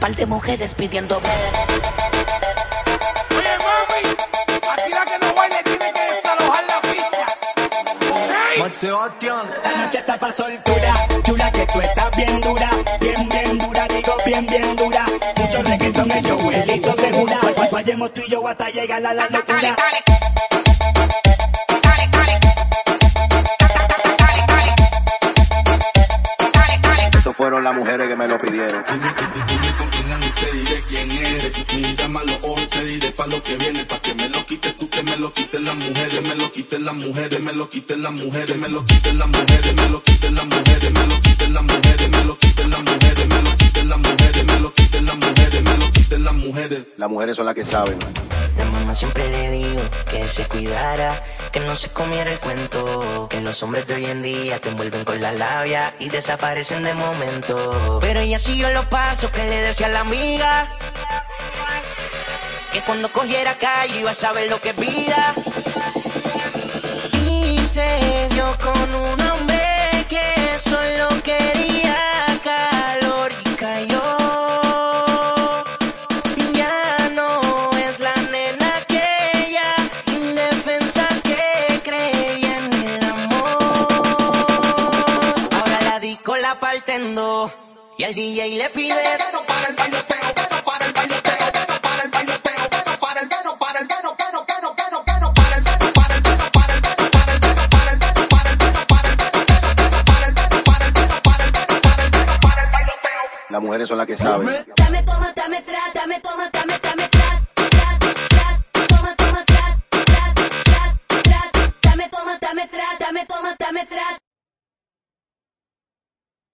Par de mujeres pidiendo. Oye, mami, aquí la que no baile tiene que desalojar la pista. Sebastián. La noche está pa' soltura, chula que tú estás bien dura, bien bien dura, digo bien bien dura. Mucho reggaetón ellos huelitos de jura. Pues Vayamos tú y yo hasta llegar a la locura. Estos fueron las mujeres que me lo pidieron. Te diré quién eres. Mira malo hoy, te diré pa' lo que viene. Pa' que me lo quites tú, que me lo quiten las mujeres. Me lo quiten las mujeres, me lo quiten las mujeres. Me lo quiten las mujeres, me lo quiten las mujeres. Me lo quiten las mujeres, me lo quiten las mujeres. Me lo quiten las mujeres, me lo quiten las mujeres. Me lo quiten las mujeres. Las mujeres son las que saben. Siempre le dijo que se cuidara, que no se comiera el cuento, que los hombres de hoy en día te envuelven con la labia y desaparecen de momento. Pero ella siguió los pasos que le decía la amiga, que cuando cogiera calle iba a saber lo que es vida. Y y al DJ le pide. Las mujeres son las que saben. Dame, toma, dame, tra, dame, toma, dame, dame, tra, tra, tra, toma, toma, tra, tra, tra, tra, dame, toma, dame, tra, dame, toma, dame, tra.